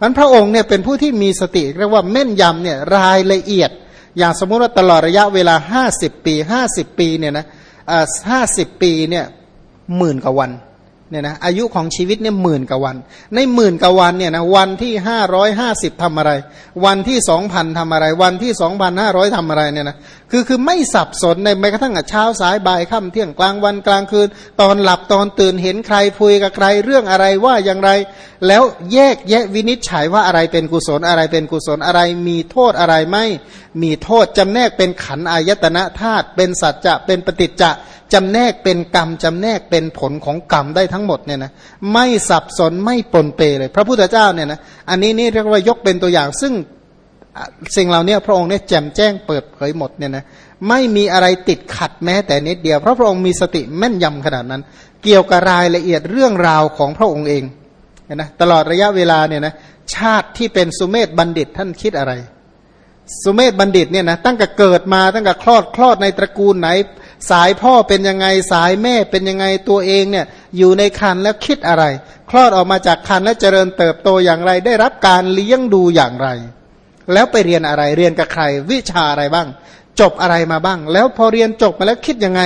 มันพระองค์เนี่ยเป็นผู้ที่มีสติเรียกว่าแม่นยำเนี่ยรายละเอียด อย่างสมมุติว่าตลอดระยะเวลา 50 ปี 50 ปีเนี่ยนะห้าสิบปีเนี่ยหมื่นกว่าวัน เนี่ยนะอายุของชีวิตเนี่ยหมื่นกว่าวัน ในหมื่นกว่าวันเนี่ยนะวันที่ห้าร้อยห้าสิบทำอะไร วันที่สองพันทำอะไร วันที่สองพันห้าร้อยทำอะไรเนี่ยนะคือคือไม่สับสนในแม้กระทั่งเช้าสายบ่ายค่ำเที่ยงกลางวันกลางคืน ตอนหลับตอนตื่นเห็นใครคุยกับใครเรื่องอะไรว่าอย่างไร แล้วแยกแยะวินิจฉัยว่าอะไรเป็นกุศลอะไรเป็นกุศลอะไร มีโทษอะไรไม่มีโทษจำแนกเป็นขันอายตนะธาตุเป็นสัจจะเป็นปฏิจจะจำแนกเป็นกรรมจำแนกเป็นผลของกรรมได้ทั้งหมดเนี่ยนะไม่สับสนไม่ปนเปเลย พระพุทธเจ้าเนี่ยนะอันนี้นี่เรียกว่ายกเป็นตัวอย่าง ซึ่งสิ่งเหล่านี้พระองค์เนี่ยแจ่มแจ้งเปิดเผยหมดเนี่ยนะไม่มีอะไรติดขัดแม้แต่นิดเดียว เพราะพระองค์มีสติแม่นยำขนาดนั้น เกี่ยวกับรายละเอียดเรื่องราวของพระองค์เองนะตลอดระยะเวลาเนี่ยนะชาติที่เป็นสุเมธบัณฑิตท่านคิดอะไร สุเมธบัณฑิตเนี่ยนะตั้งแต่เกิดมาตั้งแต่คลอดคลอดในตระกูลไหน สายพ่อเป็นยังไงสายแม่เป็นยังไงตัวเองเนี่ยอยู่ในคันแล้วคิดอะไร คลอดออกมาจากคันแล้วเจริญเติบโตอย่างไร ได้รับการเลี้ยงดูอย่างไร แล้วไปเรียนอะไรเรียนกับใคร วิชาอะไรบ้าง จบอะไรมาบ้าง แล้วพอเรียนจบมาแล้วคิดยังไง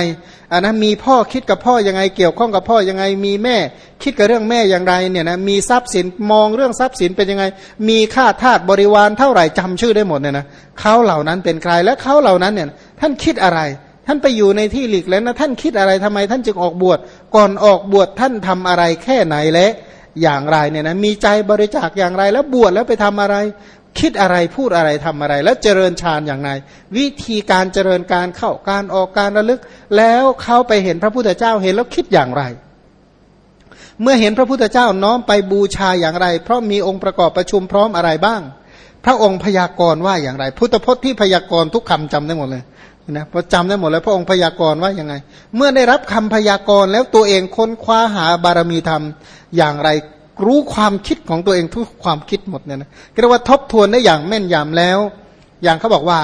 อันนะมีพ่อคิดกับพ่อยังไงเกี่ยวข้องกับพ่อยังไง มีแม่ คิดกับเรื่องแม่อย่างไรเนี่ยนะมีทรัพย์สินมองเรื่องทรัพย์สินเป็นยังไง มีค่าทาสบริวารเท่าไหร่จำชื่อได้หมดเนี่ยนะเขาเหล่านั้นเป็นใครและเขาเหล่านั้นเนี่ยท่านคิดอะไร ท่านไปอยู่ในที่หลีกแล้วนะท่านคิดอะไรทำไมท่านจึงออกบวชก่อนออกบวชท่านทำอะไรแค่ไหนและอย่างไรเนี่ยนะมีใจบริจาคอย่างไรแล้วบวชแล้วไปทำอะไร คิดอะไรพูดอะไรทำอะไร แล้วเจริญฌานอย่างไรวิธีการเจริญการเข้าการออกการระลึก แล้วเข้าไปเห็นพระพุทธเจ้าเห็นแล้วคิดอย่างไร เมื่อเห็นพระพุทธเจ้าน้อมไปบูชาอย่างไร เพราะมีองค์ประกอบประชุมพร้อมอะไรบ้าง พระองค์พยากรณ์ว่าอย่างไร พุทธพจน์ที่พยากรณ์ทุกคำจำได้หมดเลย นะพอจำได้หมดแล้วพระองค์พยากรณ์ว่ายังไง เมื่อได้รับคำพยากรณ์แล้วตัวเองค้นคว้าหาบารมีธรรมอย่างไรรู้ความคิดของตัวเองทุกความคิดหมดเนี่ยนะเรียกว่าทบทวนได้อย่างแม่นยำแล้ว อย่างเขาบอกว่า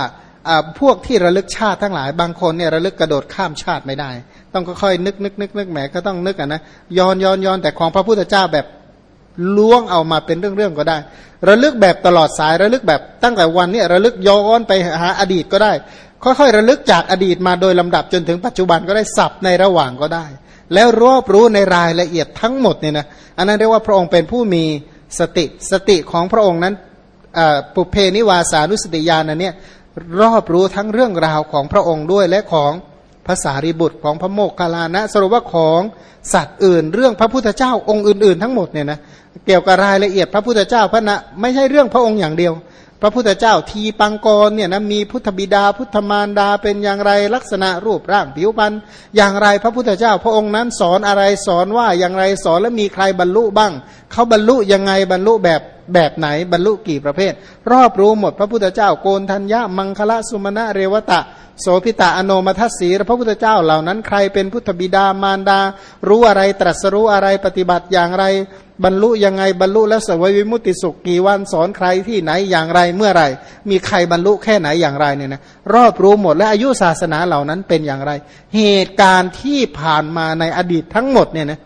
พวกที่ระลึกชาติทั้งหลายบางคนเนี่ยระลึกกระโดดข้ามชาติไม่ได้ ต้องค่อยๆนึกนึกนึกนึกแหมก็ต้องนึกอะนะย้อนย้อนย้อนแต่ของพระพุทธเจ้าแบบล้วงเอามาเป็นเรื่องๆก็ได้ ระลึกแบบตลอดสายระลึกแบบตั้งแต่วันนี้ระลึกย้อนไปหาอดีตก็ได้ ค่อยๆ ระลึกจากอดีตมาโดยลำดับจนถึงปัจจุบันก็ได้สับในระหว่างก็ได้ แล้วรอบรู้ในรายละเอียดทั้งหมดเนี่ยนะอันนั้นเรียกว่าพระองค์เป็นผู้มีสติสติของพระองค์นั้นปุเพนิวาสานุสติญาณเนี่ยรอบรู้ทั้งเรื่องราวของพระองค์ด้วยและของภาษาริบุตรของพระโมกขลานะ สรุปว่าของสัตว์อื่น เรื่องพระพุทธเจ้าองค์อื่น ๆ ทั้งหมดเนี่ยนะเกี่ยวกับรายละเอียดพระพุทธเจ้าพระนะไม่ใช่เรื่องพระองค์อย่างเดียว พระพุทธเจ้าทีปังกรเนี่ยนะมีพุทธบิดาพุทธมารดาเป็นอย่างไรลักษณะรูปร่างผิวพรรณอย่างไรพระพุทธเจ้า พระองค์นั้นสอนอะไรสอนว่าอย่างไรสอนแล้วมีใครบรรลุบ้างเขาบรรลุยังไงบรรลุแบบ แบบไหนบรรลุกี่ประเภท รอบรู้หมดพระพุทธเจ้าโกนทัญญามังคละสุมาณะเรวตะ โสพิตาอโนมัทสีพระพุทธเจ้าเหล่านั้นใครเป็นพุทธบิดามารดา รู้อะไรตรัสรู้อะไรปฏิบัติอย่างไร บรรลุยังไงบรรลุแล้วสวยวิมุตติสุขกี่วันสอนใครที่ไหนอย่างไรเมื่อไรมีใครบรรลุแค่ไหนอย่างไรเนี่ยนะรอบรู้หมดและอายุศาสนาเหล่านั้นเป็นอย่างไร เหตุการณ์ที่ผ่านมาในอดีตทั้งหมดเนี่ยนะ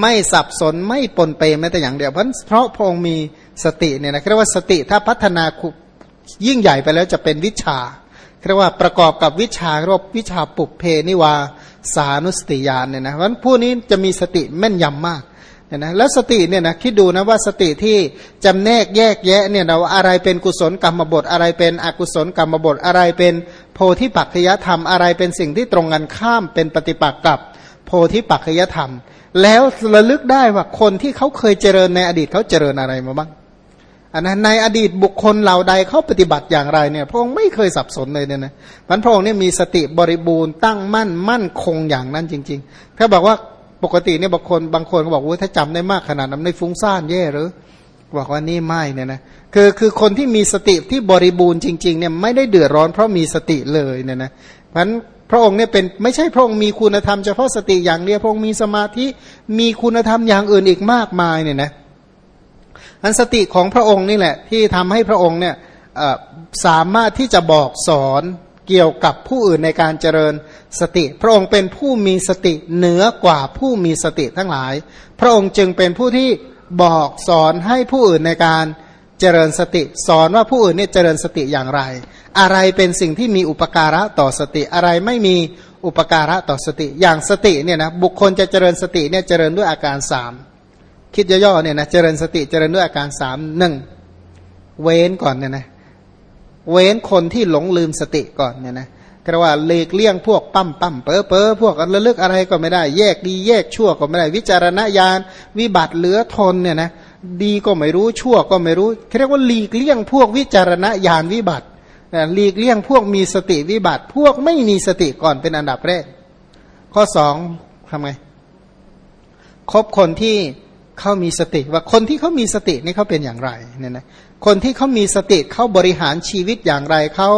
ไม่สับสนไม่ปนเปแม้แต่อย่างเดียวเพราะเพราะพงมีสติเนี่ยนะเรียกว่าสติถ้าพัฒนายิ่งใหญ่ไปแล้วจะเป็นวิชาเรียกว่าประกอบกับวิชารียกวิชาปุเพนิวาสานุสติญาณเนี่ยนะเพราะผู้นี้จะมีสติแม่นยำมากเนี่ยนะแล้วสติเนี่ยนะคิดดูนะว่าสติที่จำแนกแยกแยะเนี่ยเราอะไรเป็นกุศลกรรมบทอะไรเป็นอกุศลกรรมบทอะไรเป็นโพธิปัจจยธรรมอะไรเป็นสิ่งที่ตรงกันข้ามเป็นปฏิปักษ์กับ พธิปัจจยธรรม แล้วระลึกได้ว่าคนที่เขาเคยเจริญในอดีตเขาเจริญอะไรมาบ้างอันนั้นในอดีตบุคคลเหล่าใดเขาปฏิบัติอย่างไรเนี่ยพระองค์ไม่เคยสับสนเลยเนี่ยนะพระองค์เนี่ยมีสติบริบูรณ์ตั้งมั่นมั่นคงอย่างนั้นจริง ๆ ถ้าบอกว่าปกติเนี่ยบางคนบางคนก็บอกว่าถ้าจำได้มากขนาดนั้นในฟุ้งซ่านแย่หรือบอกว่านี่ไม่เนี่ยนะคือคือคนที่มีสติที่บริบูรณ์จริงๆเนี่ยไม่ได้เดือดร้อนเพราะมีสติเลยเนี่ยนะเพราะ พระองค์เนี่ยเป็นไม่ใช่พระองค์มีคุณธรรมเฉพาะสติอย่างเดียวพระองค์มีสมาธิมีคุณธรรมอย่างอื่นอีกมากมายเนี่ยนะอันสติของพระองค์นี่แหละ ที่ทำให้พระองค์เนี่ยสามารถที่จะบอกสอนเกี่ยวกับผู้อื่นในการเจริญสติ พระองค์เป็นผู้มีสติเหนือกว่าผู้มีสติทั้งหลาย พระองค์จึงเป็นผู้ที่บอกสอนให้ผู้อื่นในการเจริญสติ สอนว่าผู้อื่นเนี่ยเจริญสติอย่างไร อะไรเป็นสิ่งที่มีอุปการะต่อสติอะไรไม่มีอุปการะต่อสติอย่างสติเนี่ยนะบุคคลจะเจริญสติเนี่ยเจริญด้วยอาการสามคิดย่อๆเนี่ยนะเจริญสติเจริญด้วยอาการสามหนึ่งเว้นก่อนเนี่ยนะเว้นคนที่หลงลืมสติก่อนเนี่ยนะกระว่าเลกเลี่ยงพวกปั้มปั้มเปอเปอพวกระลึกอะไรก็ไม่ได้แยกดีแยกชั่วก็ไม่ได้วิจารณญาณวิบัติเหลือทนเนี่ยนะ ดีก็ไม่รู้ชั่วก็ไม่รู้เรียกว่าหลีกเลี่ยงพวกวิจารณญาณวิบัติหลีกเลี่ยงพวกมีสติวิบัติ พวกไม่มีสติก่อนเป็นอันดับแรก ข้อสองทำไงคบคนที่เขามีสติว่าคนที่เขามีสตินี่เขาเป็นอย่างไรเนี่ยนะ คนที่เขามีสติเขาบริหารชีวิตอย่างไรเขา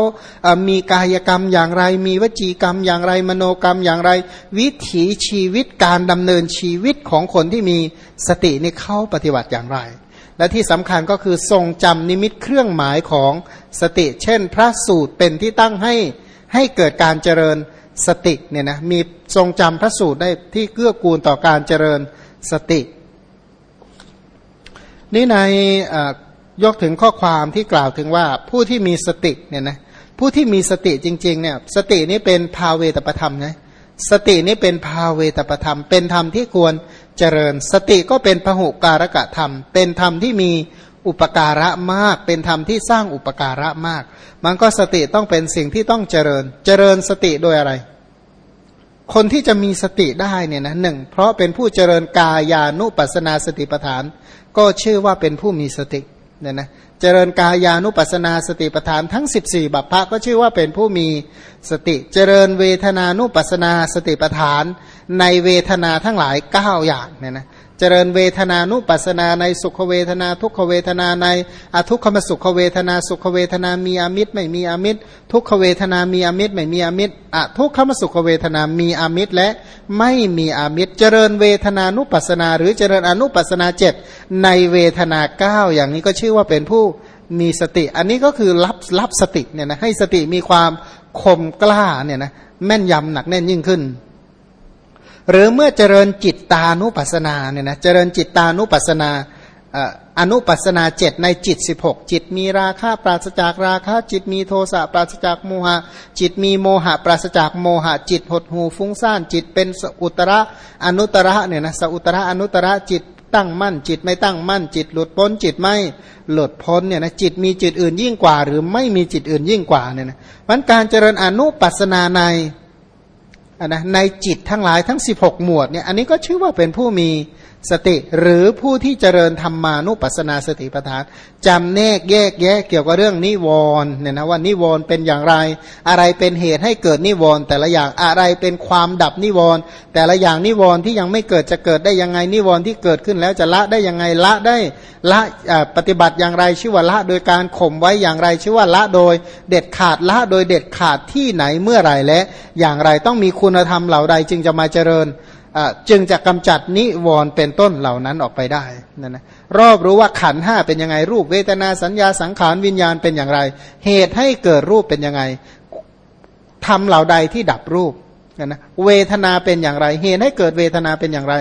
มีกายกรรมอย่างไร มีวจีกรรมอย่างไร มโนกรรมอย่างไร วิถีชีวิตการดำเนินชีวิตของคนที่มีสตินี่เขาปฏิบัติอย่างไร และที่สำคัญก็คือทรงจำนิมิตเครื่องหมายของสติ เช่น พระสูตรเป็นที่ตั้งให้ให้เกิดการเจริญสติเนี่ยนะมีทรงจำพระสูตรได้ที่เกื้อกูลต่อการเจริญสติ นี่ใน ยกถึงข้อความที่กล่าวถึงว่าผู้ที่มีสติเนี่ยนะผู้ที่มีสติจริงๆเนี่ยสตินี้เป็นภาเวตประธรรมนะสตินี้เป็นภาเวตประธรรม เป็นธรรมที่ควรเจริญ สติก็เป็นพหุการกะธรรม เป็นธรรมที่มีอุปการะมาก เป็นธรรมที่สร้างอุปการะมาก มันก็สติต้องเป็นสิ่งที่ต้องเจริญ เจริญสติโดยอะไร คนที่จะมีสติได้เนี่ยนะหนึ่งเพราะเป็นผู้เจริญกายานุปัสนาสติปฐาน ก็ชื่อว่าเป็นผู้มีสติ เนี่ยนะเจริญกายานุปัสนาสติปัฏฐานทั้ง 14 บัพพะก็ชื่อว่าเป็นผู้มีสติเจริญเวทนานุปัสนาสติปัฏฐานในเวทนาทั้งหลาย 9 อย่างเนี่ยนะ จริญเวทนานุปัสนาในสุขเวทนา ทุกขเวทนาในอทุกขมสุขเวทนา สุขเวทนามีอมิตรไม่มีอมิตร ทุกขเวทนามีอมิตรไม่มีอมิตรอทุกขมสุขเวทนามีอมิตรและไม่มีอมิตร เจริญเวทนานุปัสนา หรือเจริญอนุปัสนาเจ็ดในเวทนาเก้าอย่างนี้ก็ชื่อว่าเป็นผู้มีสติ อันนี้ก็คือรับรับสติเนี่ยนะให้สติมีความคมกล้าเนี่ยนะแม่นยำหนักแน่นยิ่งขึ้น หรือเมื่อเจริญจิตตานุปัสนาเนี่ยนะเจริญจิตตานุปัสนาอนุปัสนาเจ็ดในจิต 16 จิตมีราคะปราศจากราคะจิตมีโทสะปราศจากโมหะ จิตมีโมหะ ปราศจากโมหะ จิตหดหูฟุ้งซ่านจิตเป็นสอุตระอนุตระเนี่ยนะสอุตระอนุตระจิตตั้งมั่น จิตไม่ตั้งมั่น จิตหลุดพ้น จิตไม่หลุดพ้นเนี่ยนะจิตมีจิตอื่นยิ่งกว่า หรือไม่มีจิตอื่นยิ่งกว่าเนี่ยนะมันการเจริญอนุปัสนาใน นะในจิตทั้งหลายทั้ง 16 หมวดเนี่ยอันนี้ก็ชื่อว่าเป็นผู้มี สติหรือผู้ที่เจริญธรรมานุปัสนาสติปัฏฐานจำแนกแยกแยะเกี่ยวกับเรื่องนิวรณ์เนี่ยนะว่านิวรณ์เป็นอย่างไร อะไรเป็นเหตุให้เกิดนิวรณ์แต่ละอย่างอะไรเป็นความดับนิวรณ์แต่ละอย่างนิวรณ์ที่ยังไม่เกิดจะเกิดได้ยังไงนิวรณ์ที่เกิดขึ้นแล้วจะละได้ยังไงละได้ละปฏิบัติอย่างไรชื่อว่าละ โดยการข่มไว้อย่างไรชื่อว่าละโดย เด็ดขาดละโดยเด็ดขาดที่ไหนเมื่อไรและอย่างไรต้องมีคุณธรรมเหล่าใดจึงจะมาเจริญ จึงจะกำจัดนิวรณ์เป็นต้นเหล่านั้นออกไปได้นั่นนะรอบรู้ว่าขันห้าเป็นยังไงรูปเวทนาสัญญาสังขารวิญญาณเป็นอย่างไร เหตุให้เกิดรูปเป็นยังไงทำเหล่าใดที่ดับรูปนะเวทนาเป็นอย่างไร เหตุให้เกิดเวทนาเป็นอย่างไร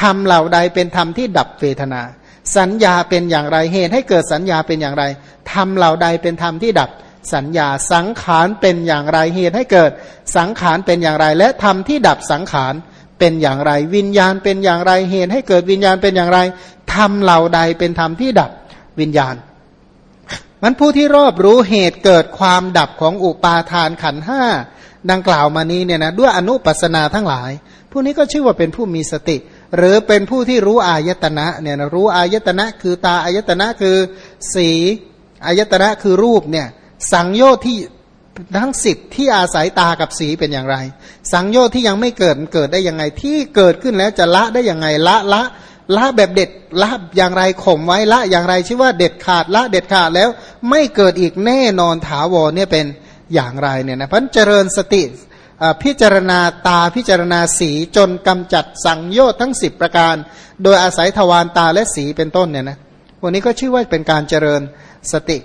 ทำเหล่าใดเป็นธรรมที่ดับเวทนา สัญญาเป็นอย่างไร เหตุให้เกิดสัญญาเป็นอย่างไรทำเหล่าใดเป็นธรรมที่ดับสัญญาสังขารเป็นอย่างไรเหตุให้เกิดสังขารเป็นอย่างไร และธรรมที่ดับสังขาร เป็นอย่างไร วิญญาณเป็นอย่างไรเหตุให้เกิดวิญญาณเป็นอย่างไรทำเหล่าใดเป็นธรรมที่ดับวิญญาณมันผู้ที่รอบรู้เหตุเกิดความดับของอุปาทานขันห้าดังกล่าวมานี้เนี่ยนะด้วยอนุปัสนาทั้งหลาย ผู้นี้ก็ชื่อว่าเป็นผู้มีสติ หรือเป็นผู้ที่รู้อายตนะเนี่ยนะรู้อายตนะคือตาอายตนะคือสีอายตนะคือรูปเนี่ยสังโยชน์ที่ ทั้งสิบที่อาศัยตากับสีเป็นอย่างไร สังโยชน์ที่ยังไม่เกิดเกิดได้ยังไง ที่เกิดขึ้นแล้วจะละได้ยังไงละละละแบบเด็ดละอย่างไรข่มไว้ละอย่างไรชื่อว่าเด็ดขาดละเด็ดขาดแล้วไม่เกิดอีกแน่นอนถาวรเนี่ยเป็นอย่างไรเนี่ยนะพันเจริญสติพิจารณาตาพิจารณาสีจนกำจัดสังโยชน์ทั้งสิบประการ โดยอาศัยทวารตาและสีเป็นต้นเนี่ยนะวันนี้ก็ชื่อว่าเป็นการเจริญสติ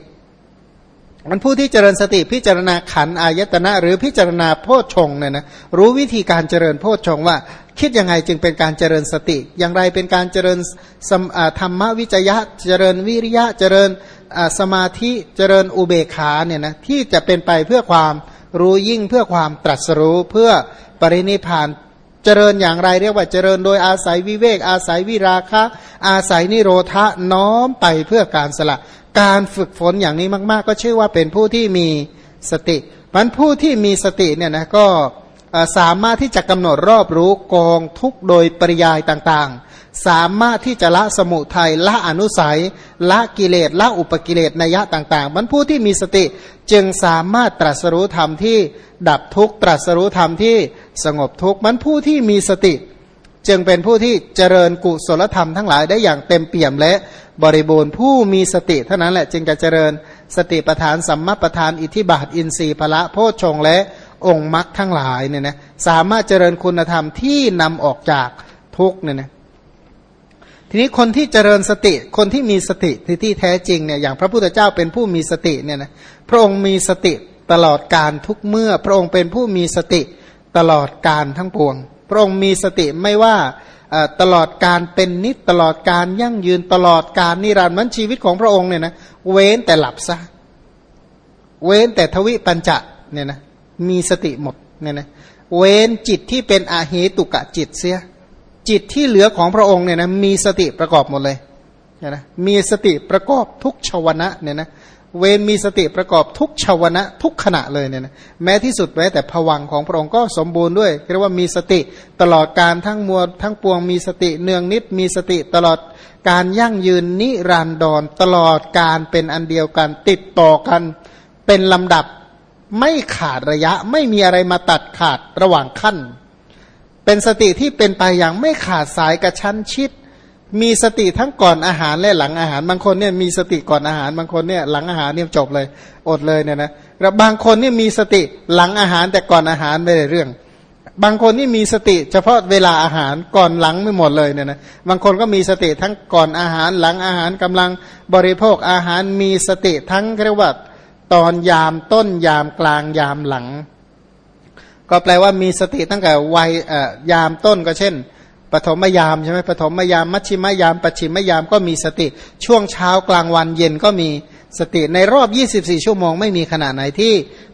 มันผู้ที่เจริญสติพิจารณาขันอายตนะหรือพิจารณาโพชฌงเนี่ยนะรู้วิธีการเจริญโพชฌงว่า คิดยังไงจึงเป็นการเจริญสติ อย่างไรเป็นการเจริญธรรมวิจยะเจริญวิริยะเจริญสมาธิเจริญอุเบกขาเนี่ยนะที่จะเป็นไปเพื่อความรู้ยิ่งเพื่อความตรัสรู้เพื่อปรินิพานเจริญอย่างไรเรียกว่าเจริญโดยอาศัยวิเวกอาศัยวิราคะ อาศัยนิโรธะน้อมไปเพื่อการสละ การฝึกฝนอย่างนี้มาก ๆ ก็ชื่อว่าเป็นผู้ที่มีสติมันผู้ที่มีสติเนี่ยนะก็สามารถที่จะกำหนดรอบรู้กองทุกโดยปริยายต่างๆ สามารถที่จะละสมุทัยละอนุสัย ละกิเลสละอุปกิเลสนัยะต่างๆ มันผู้ที่มีสติจึงสามารถตรัสรู้ธรรมที่ดับทุกตรัสรู้ธรรมที่สงบทุกมันผู้ที่มีสติ จึงเป็นผู้ที่เจริญกุศลธรรมทั้งหลายได้อย่างเต็มเปี่ยมและบริบูรณ์ผู้มีสติเท่านั้นแหละจึงจะเจริญสติปทานสัมมาปทานอิทธิบาทอินทรีย์พละโพชฌงและองค์มรรคทั้งหลายเนี่ยนะสามารถเจริญคุณธรรมที่นำออกจากทุกเนี่ยนะทีนี้คนที่เจริญสติคนที่มีสติที่ที่แท้จริงเนี่ยอย่างพระพุทธเจ้าเป็นผู้มีสติเนี่ยนะพระองค์มีสติตลอดการทุกเมื่อ พระองค์เป็นผู้มีสติตลอดการทั้งปวง พระองค์มีสติไม่ว่าตลอดการเป็นนิดตลอดการยั่งยืนตลอดการนิรันดร์มันชีวิตของพระองค์เนี่ยนะเว้นแต่หลับซะเว้นแต่ทวิปัญจะเนี่ยนะมีสติหมดเนี่ยนะเว้นจิตที่เป็นอาเหตุกะจิตเสีย จิตที่เหลือของพระองค์เนี่ยนะมีสติประกอบหมดเลยเนี่ยนะมีสติประกอบทุกชวนะเนี่ยนะ เวนมีสติประกอบทุกชาวนะทุกขณะเลยเนี่ยนะแม้ที่สุดแม้แต่ผวังของพระองค์ก็สมบูรณ์ด้วยเรียกว่ามีสติตลอดการทั้งมวลทั้งปวงมีสติเนืองนิดมีสติตลอดการยั่งยืนนิรันดรตลอดการเป็นอันเดียวกันติดต่อกันเป็นลำดับไม่ขาดระยะไม่มีอะไรมาตัดขาดระหว่างขั้น เป็นสติที่เป็นไปอย่างไม่ขาดสายกระชั้นชิด มีสติทั้งก่อนอาหารและหลังอาหาร บางคนเนี่ยมีสติก่อนอาหาร บางคนเนี่ยหลังอาหารเนี่ยจบเลย อดเลยเนี่ยนะแล้วบางคนเนี่ยมีสติหลังอาหารแต่ก่อนอาหารไม่ได้เรื่อง บางคนนี่มีสติ เฉพาะเวลาอาหารก่อนหลังไม่หมดเลยเนี่ยนะบางคนก็มีสติทั้งก่อนอาหารหลังอาหารกำลังบริโภคอาหารมีสติทั้งเรียกว่าตอนยามต้นยามกลางยามหลัง ก็แปลว่ามีสติตั้งแต่วัยยามต้นก็เช่น ปฐมยามใช่ไหมปฐมยาม มัชชิมยาม ปัจฉิมยามก็มีสติ ช่วงเช้ากลางวันเย็นก็มีสติ ในรอบ 24 ชั่วโมงไม่มีขณะไหนที่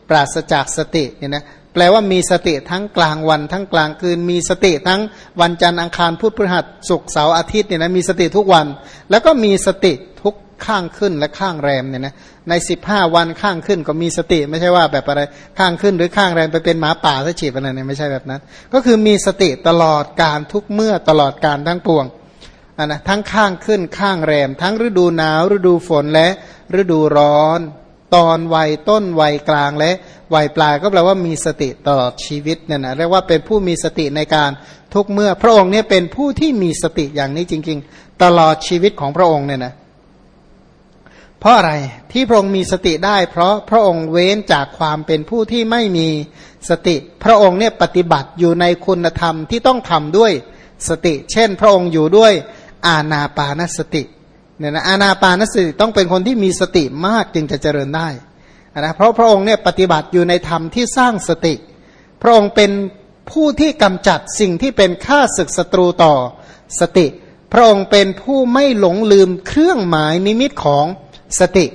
ปราศจากสติเนี่ยนะแปลว่ามีสติทั้งกลางวัน ทั้งกลางคืน มีสติทั้งวันจันทร์อังคารพุธพฤหัสศุกร์เสาร์อาทิตย์เนี่ยนะมีสติทุกวัน แล้วก็มีสติ ข้างขึ้นและข้างแรมเนี่ยนะในสิบห้าวันข้างขึ้นก็มีสติไม่ใช่ว่าแบบอะไรข้างขึ้นหรือข้างแรมไปเป็นหมาป่าซะฉีดอะไรเนี่ยไม่ใช่แบบนั้น ก็คือมีสติตลอดการทุกเมื่อตลอดการทั้งปวงอะนะทั้งข้างขึ้นข้างแรม ทั้งฤดูหนาว ฤดูฝนและฤดูร้อน ตอนวัยต้นวัยกลางและวัยปลายก็แปลว่ามีสติตลอดชีวิตเนี่ยนะเรียกว่าเป็นผู้มีสติในการทุกเมื่อพระองค์เนี่ยเป็นผู้ที่มีสติอย่างนี้จริง ๆ ตลอดชีวิตของพระองค์เนี่ยนะ เพราะอะไรที่พระองค์มีสติได้ เพราะพระองค์เว้นจากความเป็นผู้ที่ไม่มีสติ พระองค์เนี่ยปฏิบัติอยู่ในคุณธรรมที่ต้องทำด้วยสติ เช่น พระองค์อยู่ด้วยอาณาปานสติเนี่ยนะอาณาปานสติต้องเป็นคนที่มีสติมากจึงจะเจริญได้นะเพราะพระองค์เนี่ยปฏิบัติอยู่ในธรรมที่สร้างสติ พระองค์เป็นผู้ที่กำจัดสิ่งที่เป็นข้าศึกศัตรูต่อสติ พระองค์เป็นผู้ไม่หลงลืมเครื่องหมายนิมิตของ สติ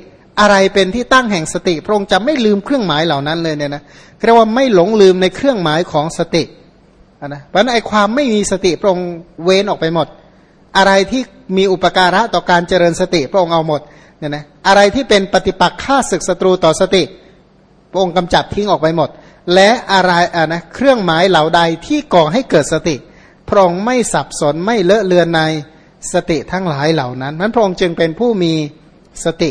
อะไรเป็นที่ตั้งแห่งสติ พระองค์จะไม่ลืมเครื่องหมายเหล่านั้นเลยเนี่ยนะเรียกว่าไม่หลงลืมในเครื่องหมายของสตินะเพราะนั้นไอความไม่มีสติพระองค์เว้นออกไปหมด อะไรที่มีอุปการะต่อการเจริญสติพระองค์เอาหมดเนี่ยนะอะไรที่เป็นปฏิปักษ์ฆ่าศึกศัตรูต่อสติ พระองค์กำจัดทิ้งออกไปหมด และอะไรอะนะเครื่องหมายเหล่าใดที่ก่อให้เกิดสติ พระองค์ไม่สับสนไม่เลอะเลือนในสติทั้งหลายเหล่านั้นนั้นพระองค์จึงเป็นผู้มี สติ